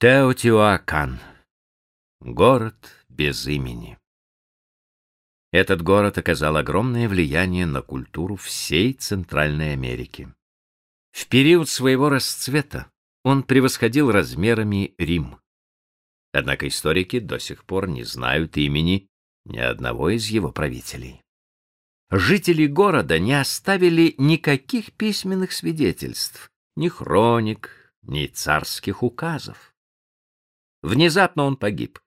Теотиуакан. Город без имени. Этот город оказал огромное влияние на культуру всей Центральной Америки. В период своего расцвета он превосходил размерами Рим. Однако историки до сих пор не знают имени ни одного из его правителей. Жители города не оставили никаких письменных свидетельств, ни хроник, ни царских указов. Внезапно он погиб.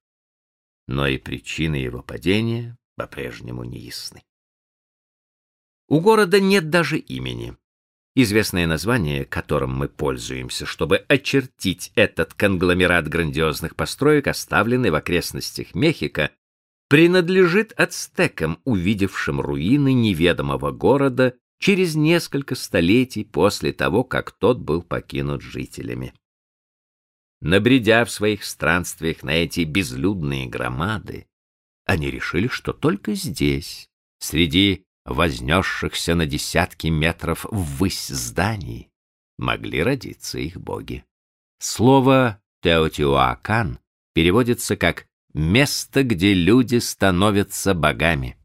Но и причины его падения по-прежнему не ясны. У города нет даже имени. Известное название, которым мы пользуемся, чтобы очертить этот конгломерат грандиозных построек, оставленный в окрестностях Мехико, принадлежит ацтекам, увидевшим руины неведомого города через несколько столетий после того, как тот был покинут жителями. Набредя в своих странствиях на эти безлюдные громады, они решили, что только здесь, среди вознесшихся на десятки метров ввысь зданий, могли родиться их боги. Слово «теотиуакан» переводится как «место, где люди становятся богами».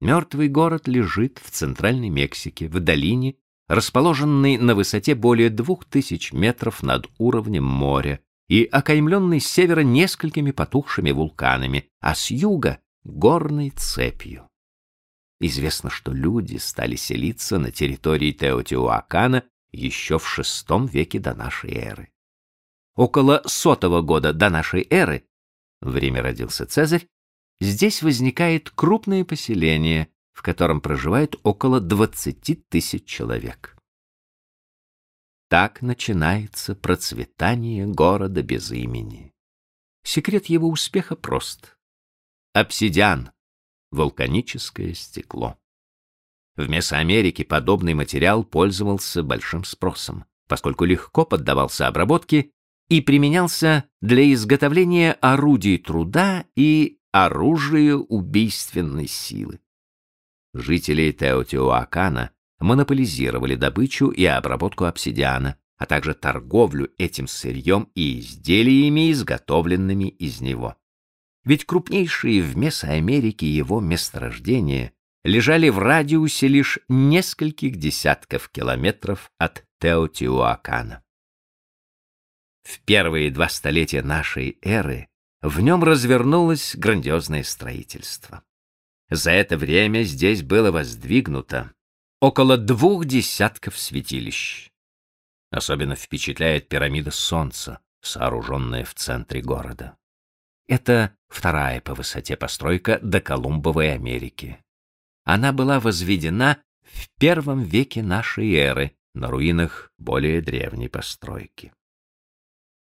Мертвый город лежит в центральной Мексике, в долине, расположенный на высоте более двух тысяч метров над уровнем моря и окаймленный с севера несколькими потухшими вулканами, а с юга — горной цепью. Известно, что люди стали селиться на территории Теотиуакана еще в VI веке до нашей эры. Около сотого года до нашей эры, время родился Цезарь, здесь возникает крупное поселение, в котором проживает около 20 тысяч человек. Так начинается процветание города без имени. Секрет его успеха прост. Обсидиан — вулканическое стекло. В Месоамерике подобный материал пользовался большим спросом, поскольку легко поддавался обработке и применялся для изготовления орудий труда и оружия убийственной силы жители Теотиуакана монополизировали добычу и обработку обсидиана, а также торговлю этим сырьем и изделиями, изготовленными из него. Ведь крупнейшие в Месоамерике его месторождения лежали в радиусе лишь нескольких десятков километров от Теотиуакана. В первые два столетия нашей эры в нем развернулось грандиозное строительство. За это время здесь было воздвигнуто около двух десятков святилищ. Особенно впечатляет пирамида Солнца, сооруженная в центре города. Это вторая по высоте постройка до Колумбовой Америки. Она была возведена в первом веке нашей эры на руинах более древней постройки.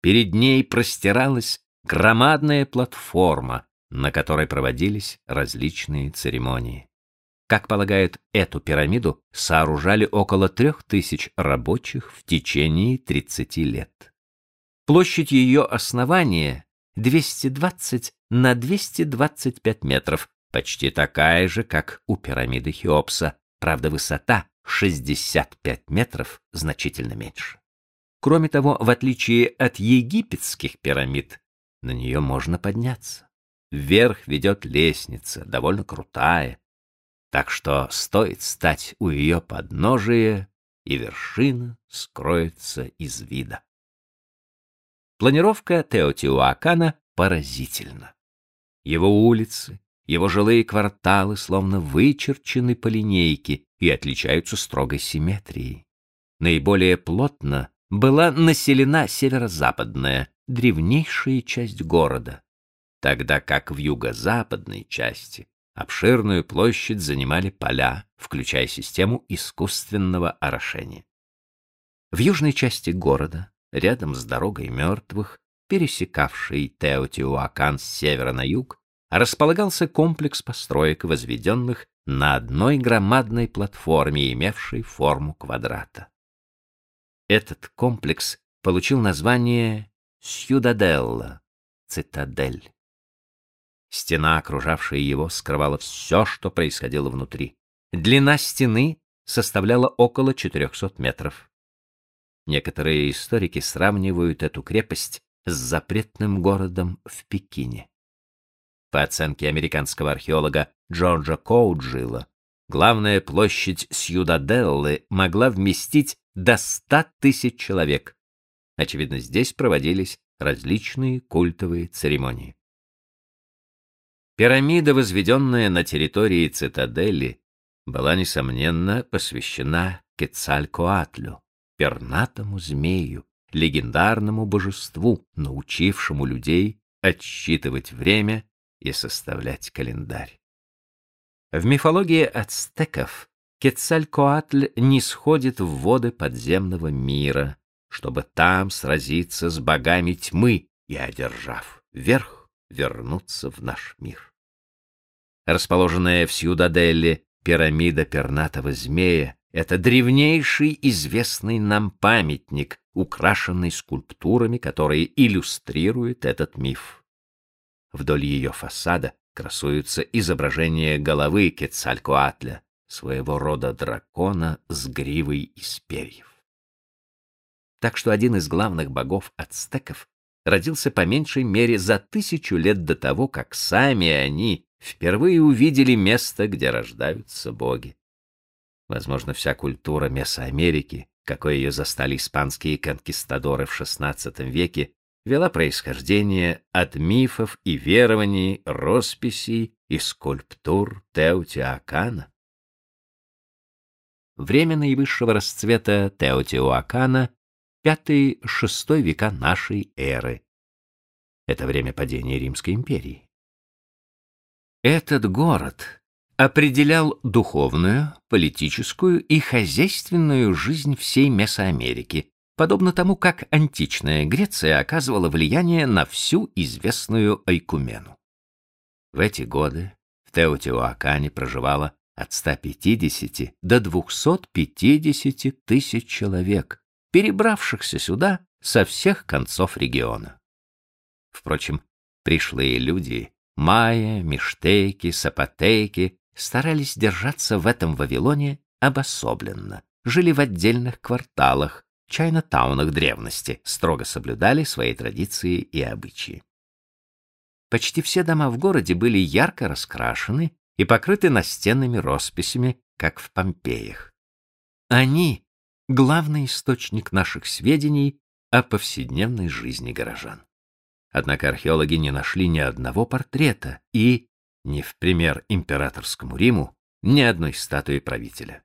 Перед ней простиралась громадная платформа, на которой проводились различные церемонии. Как полагают, эту пирамиду сооружали около трех тысяч рабочих в течение 30 лет. Площадь ее основания 220 на 225 метров, почти такая же, как у пирамиды Хеопса, правда высота 65 метров значительно меньше. Кроме того, в отличие от египетских пирамид, на нее можно подняться. Вверх ведет лестница, довольно крутая, так что стоит стать у ее подножия, и вершина скроется из вида. Планировка Теотиуакана поразительна. Его улицы, его жилые кварталы словно вычерчены по линейке и отличаются строгой симметрией. Наиболее плотно была населена северо-западная, древнейшая часть города, тогда как в юго-западной части обширную площадь занимали поля, включая систему искусственного орошения. В южной части города, рядом с дорогой мертвых, пересекавшей Теотиуакан с севера на юг, располагался комплекс построек, возведенных на одной громадной платформе, имевшей форму квадрата. Этот комплекс получил название Сьюдаделла, цитадель. Стена, окружавшая его, скрывала все, что происходило внутри. Длина стены составляла около 400 метров. Некоторые историки сравнивают эту крепость с запретным городом в Пекине. По оценке американского археолога Джорджа Коуджилла, главная площадь Сьюдаделлы могла вместить до 100 тысяч человек. Очевидно, здесь проводились различные культовые церемонии. Пирамида, возведенная на территории цитадели, была, несомненно, посвящена Кецалькоатлю, пернатому змею, легендарному божеству, научившему людей отсчитывать время и составлять календарь. В мифологии ацтеков Кецалькоатль не сходит в воды подземного мира, чтобы там сразиться с богами тьмы и, одержав верх, вернуться в наш мир. Расположенная в Сьюдаделле пирамида пернатого змея — это древнейший известный нам памятник, украшенный скульптурами, которые иллюстрируют этот миф. Вдоль ее фасада красуются изображения головы Кецалькоатля, своего рода дракона с гривой из перьев. Так что один из главных богов ацтеков родился по меньшей мере за тысячу лет до того, как сами они впервые увидели место, где рождаются боги. Возможно, вся культура Месоамерики, какой ее застали испанские конкистадоры в XVI веке, вела происхождение от мифов и верований, росписей и скульптур Теотиакана. Время наивысшего расцвета Теотиуакана V-VI века нашей эры. Это время падения Римской империи. Этот город определял духовную, политическую и хозяйственную жизнь всей Месоамерики, подобно тому, как античная Греция оказывала влияние на всю известную Айкумену. В эти годы в Теотиуакане проживало от 150 до 250 тысяч человек, перебравшихся сюда со всех концов региона. Впрочем, пришлые люди, майя, миштейки, сапотейки, старались держаться в этом Вавилоне обособленно, жили в отдельных кварталах, чайно-таунах древности, строго соблюдали свои традиции и обычаи. Почти все дома в городе были ярко раскрашены и покрыты настенными росписями, как в Помпеях. Они — главный источник наших сведений о повседневной жизни горожан. Однако археологи не нашли ни одного портрета и, не в пример императорскому Риму, ни одной статуи правителя.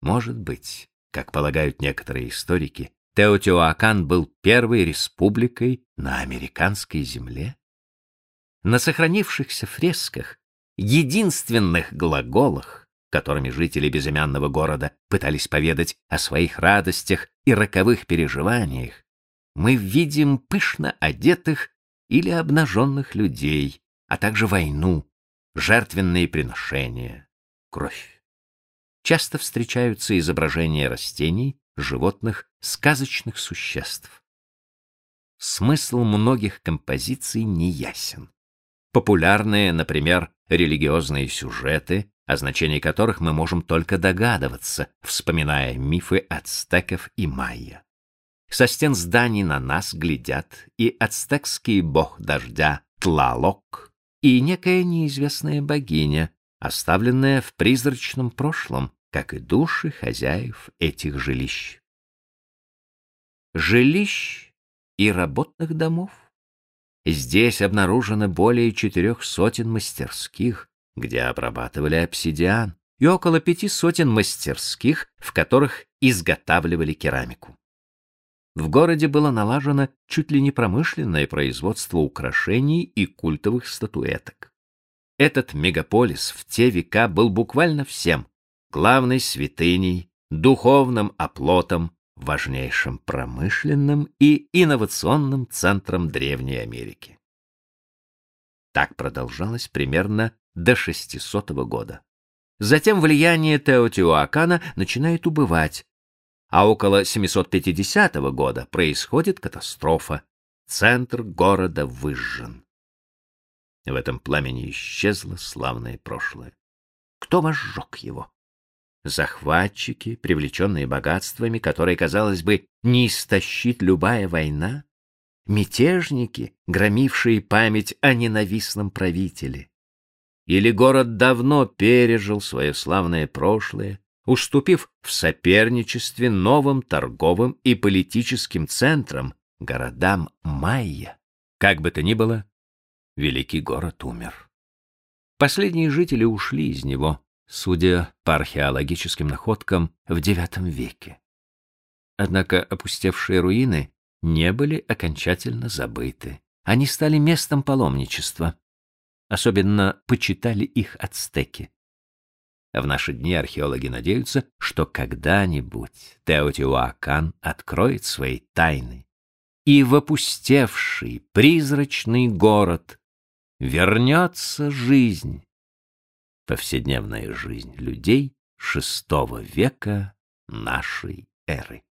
Может быть, как полагают некоторые историки, Теотиуакан был первой республикой на американской земле? На сохранившихся фресках единственных глаголах, которыми жители безымянного города пытались поведать о своих радостях и роковых переживаниях, мы видим пышно одетых или обнаженных людей, а также войну, жертвенные приношения, кровь. Часто встречаются изображения растений, животных, сказочных существ. Смысл многих композиций неясен. Популярные, например, религиозные сюжеты, о значении которых мы можем только догадываться, вспоминая мифы ацтеков и майя. Со стен зданий на нас глядят и ацтекский бог дождя Тлалок, и некая неизвестная богиня, оставленная в призрачном прошлом, как и души хозяев этих жилищ. Жилищ и работных домов. Здесь обнаружено более четырех сотен мастерских, где обрабатывали обсидиан, и около пяти сотен мастерских, в которых изготавливали керамику. В городе было налажено чуть ли не промышленное производство украшений и культовых статуэток. Этот мегаполис в те века был буквально всем — главной святыней, духовным оплотом, важнейшим промышленным и инновационным центром Древней Америки. Так продолжалось примерно до 600 года. Затем влияние Теотиуакана начинает убывать, а около 750 года происходит катастрофа. Центр города выжжен. В этом пламени исчезло славное прошлое. Кто возжег его? захватчики, привлеченные богатствами, которые, казалось бы, не истощит любая война, мятежники, громившие память о ненавистном правителе. Или город давно пережил свое славное прошлое, уступив в соперничестве новым торговым и политическим центрам, городам майя. Как бы то ни было, великий город умер. Последние жители ушли из него, судя по археологическим находкам, в IX веке. Однако опустевшие руины не были окончательно забыты. Они стали местом паломничества. Особенно почитали их ацтеки. В наши дни археологи надеются, что когда-нибудь Теотиуакан откроет свои тайны, и в опустевший призрачный город вернется жизнь, повседневная жизнь людей шестого века нашей эры.